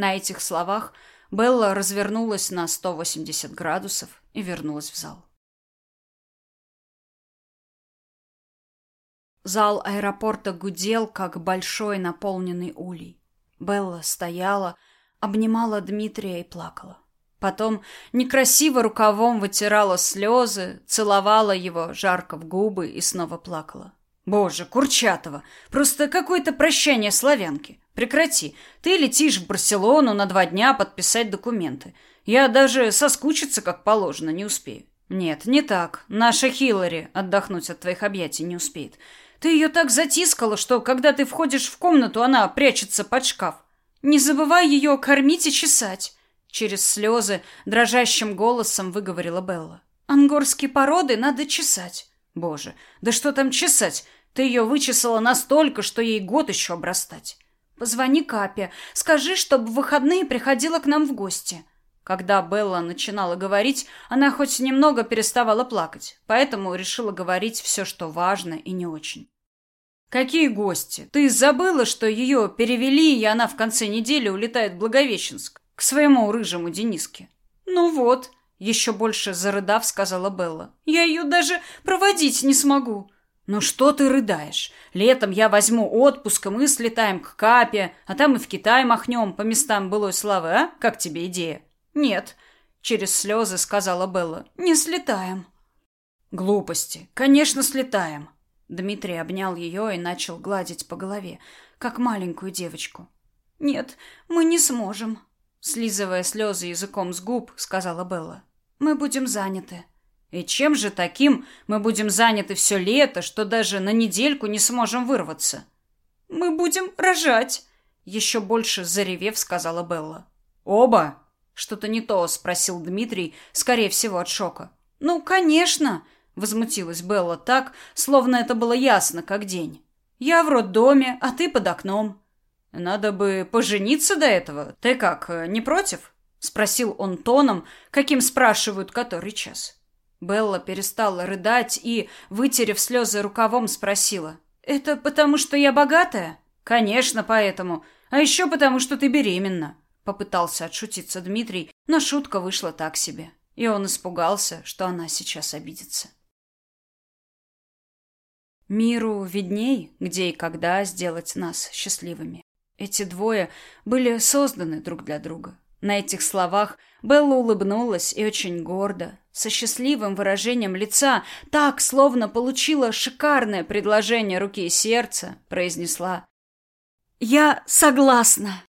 На этих словах Белла развернулась на 180 градусов и вернулась в зал. Зал аэропорта гудел, как большой наполненный улей. Белла стояла, обнимала Дмитрия и плакала. Потом некрасиво рукавом вытирала слезы, целовала его жарко в губы и снова плакала. «Боже, Курчатова! Просто какое-то прощание славянки! Прекрати! Ты летишь в Барселону на два дня подписать документы. Я даже соскучиться, как положено, не успею. Нет, не так. Наша Хиллари отдохнуть от твоих объятий не успеет. Ты ее так затискала, что, когда ты входишь в комнату, она прячется под шкаф. Не забывай ее кормить и чесать. Через слезы дрожащим голосом выговорила Белла. Ангорские породы надо чесать. Боже, да что там чесать? Ты ее вычесала настолько, что ей год еще обрастать. Позвони Капе, скажи, чтобы в выходные приходила к нам в гости. Когда Белла начинала говорить, она хоть немного переставала плакать, поэтому решила говорить все, что важно и не очень. «Какие гости? Ты забыла, что ее перевели, и она в конце недели улетает в Благовещенск, к своему рыжему Дениске?» «Ну вот», — еще больше зарыдав, сказала Белла. «Я ее даже проводить не смогу». «Ну что ты рыдаешь? Летом я возьму отпуск, и мы слетаем к Капе, а там и в Китай махнем по местам былой славы, а? Как тебе идея?» «Нет», — через слезы сказала Белла. «Не слетаем». «Глупости. Конечно, слетаем». Дмитрий обнял ее и начал гладить по голове, как маленькую девочку. «Нет, мы не сможем», — слизывая слезы языком с губ, сказала Белла. «Мы будем заняты». «И чем же таким мы будем заняты все лето, что даже на недельку не сможем вырваться?» «Мы будем рожать», — еще больше заревев, сказала Белла. «Оба?» Что-то не то, спросил Дмитрий, скорее всего, от шока. Ну, конечно, возмутилась Белла так, словно это было ясно, как день. Я в роддоме, а ты под окном. Надо бы пожениться до этого. Ты как, не против? спросил он тоном, каким спрашивают который час. Белла перестала рыдать и, вытерев слезы рукавом, спросила: "Это потому, что я богатая?" "Конечно, поэтому. А еще потому, что ты беременна". Попытался отшутиться Дмитрий, но шутка вышла так себе. И он испугался, что она сейчас обидится. Миру видней, где и когда сделать нас счастливыми. Эти двое были созданы друг для друга. На этих словах Белла улыбнулась и очень гордо, со счастливым выражением лица, так, словно получила шикарное предложение руки и сердца, произнесла «Я согласна».